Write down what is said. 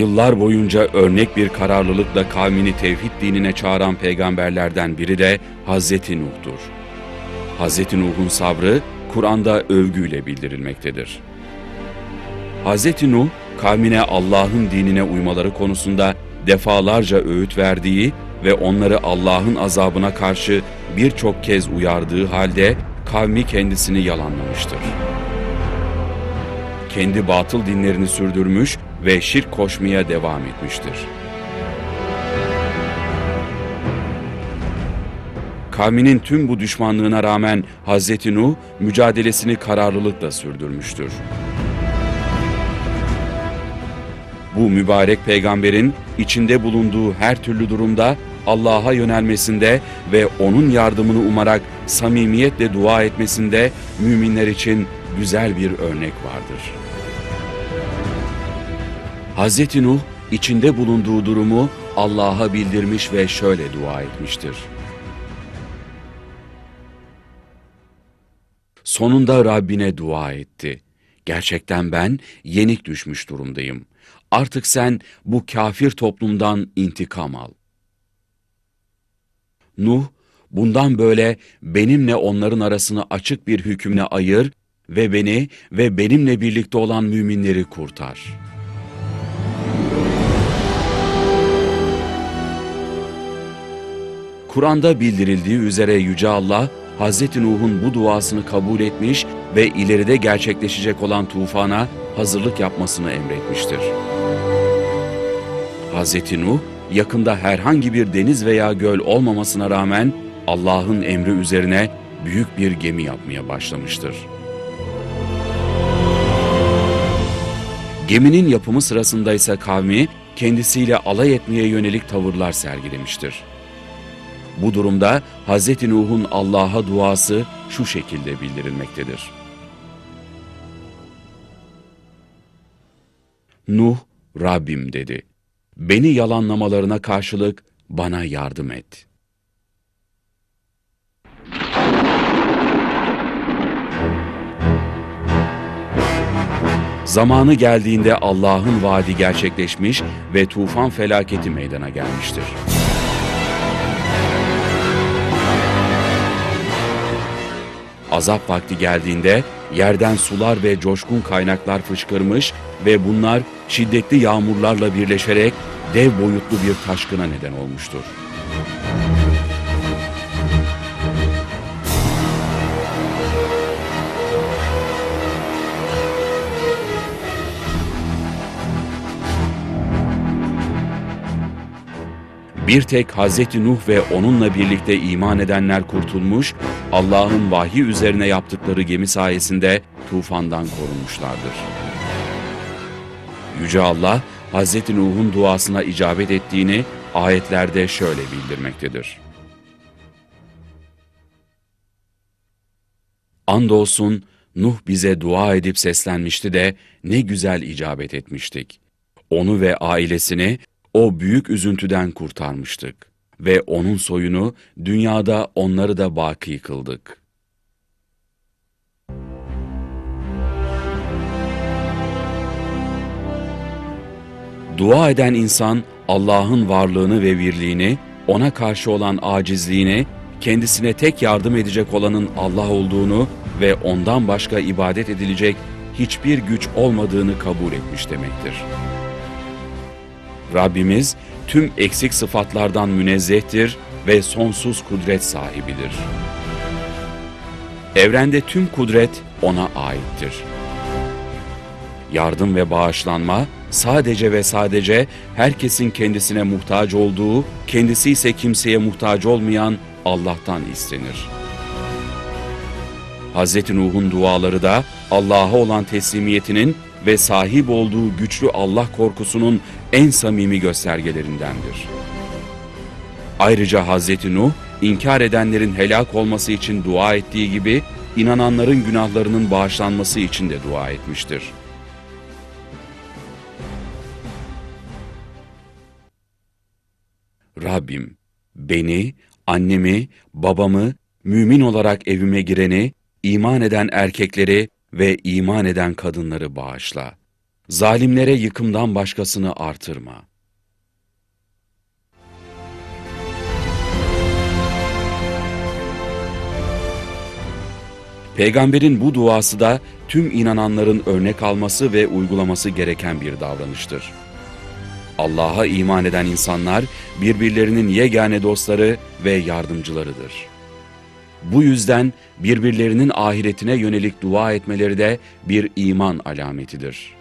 Yıllar boyunca örnek bir kararlılıkla kavmini tevhid dinine çağıran peygamberlerden biri de Hazreti Nuh'tur. Hazreti Nuh'un sabrı Kur'an'da övgüyle bildirilmektedir. Hazreti Nuh, kavmine Allah'ın dinine uymaları konusunda defalarca öğüt verdiği ve onları Allah'ın azabına karşı birçok kez uyardığı halde kavmi kendisini yalanlamıştır. Kendi batıl dinlerini sürdürmüş ve şirk koşmaya devam etmiştir. Kavminin tüm bu düşmanlığına rağmen Hz. Nuh mücadelesini kararlılıkla sürdürmüştür. Bu mübarek peygamberin içinde bulunduğu her türlü durumda Allah'a yönelmesinde ve onun yardımını umarak samimiyetle dua etmesinde müminler için güzel bir örnek vardır. Hz. Nuh içinde bulunduğu durumu Allah'a bildirmiş ve şöyle dua etmiştir. Sonunda Rabbine dua etti. Gerçekten ben yenik düşmüş durumdayım. Artık sen bu kafir toplumdan intikam al. Nuh, bundan böyle benimle onların arasını açık bir hükümle ayır ve beni ve benimle birlikte olan müminleri kurtar. Kur'an'da bildirildiği üzere Yüce Allah, Hz. Nuh'un bu duasını kabul etmiş ve ileride gerçekleşecek olan tufana hazırlık yapmasını emretmiştir. Hz. Nuh, yakında herhangi bir deniz veya göl olmamasına rağmen Allah'ın emri üzerine büyük bir gemi yapmaya başlamıştır. Geminin yapımı sırasında ise kavmi kendisiyle alay etmeye yönelik tavırlar sergilemiştir. Bu durumda Hz. Nuh'un Allah'a duası şu şekilde bildirilmektedir. Nuh, Rabbim dedi. Beni yalanlamalarına karşılık bana yardım et. Zamanı geldiğinde Allah'ın vaadi gerçekleşmiş ve tufan felaketi meydana gelmiştir. Azap vakti geldiğinde yerden sular ve coşkun kaynaklar fışkırmış ve bunlar şiddetli yağmurlarla birleşerek dev boyutlu bir taşkına neden olmuştur. Bir tek Hazreti Nuh ve onunla birlikte iman edenler kurtulmuş, Allah'ın vahyi üzerine yaptıkları gemi sayesinde tufandan korunmuşlardır. Yüce Allah, Hazreti Nuh'un duasına icabet ettiğini ayetlerde şöyle bildirmektedir. Andolsun Nuh bize dua edip seslenmişti de ne güzel icabet etmiştik. Onu ve ailesini o büyük üzüntüden kurtarmıştık ve onun soyunu dünyada onları da baki kıldık. Dua eden insan Allah'ın varlığını ve birliğini, ona karşı olan acizliğini, kendisine tek yardım edecek olanın Allah olduğunu ve ondan başka ibadet edilecek hiçbir güç olmadığını kabul etmiş demektir. Rabbimiz tüm eksik sıfatlardan münezzehtir ve sonsuz kudret sahibidir. Evrende tüm kudret O'na aittir. Yardım ve bağışlanma sadece ve sadece herkesin kendisine muhtaç olduğu, kendisi ise kimseye muhtaç olmayan Allah'tan istenir. Hz. Nuh'un duaları da Allah'a olan teslimiyetinin ve sahip olduğu güçlü Allah korkusunun en samimi göstergelerindendir. Ayrıca Hz. Nuh, inkar edenlerin helak olması için dua ettiği gibi, inananların günahlarının bağışlanması için de dua etmiştir. Rabbim, beni, annemi, babamı, mümin olarak evime gireni, iman eden erkekleri ve iman eden kadınları bağışla. Zalimlere yıkımdan başkasını artırma. Peygamberin bu duası da tüm inananların örnek alması ve uygulaması gereken bir davranıştır. Allah'a iman eden insanlar birbirlerinin yegane dostları ve yardımcılarıdır. Bu yüzden birbirlerinin ahiretine yönelik dua etmeleri de bir iman alametidir.''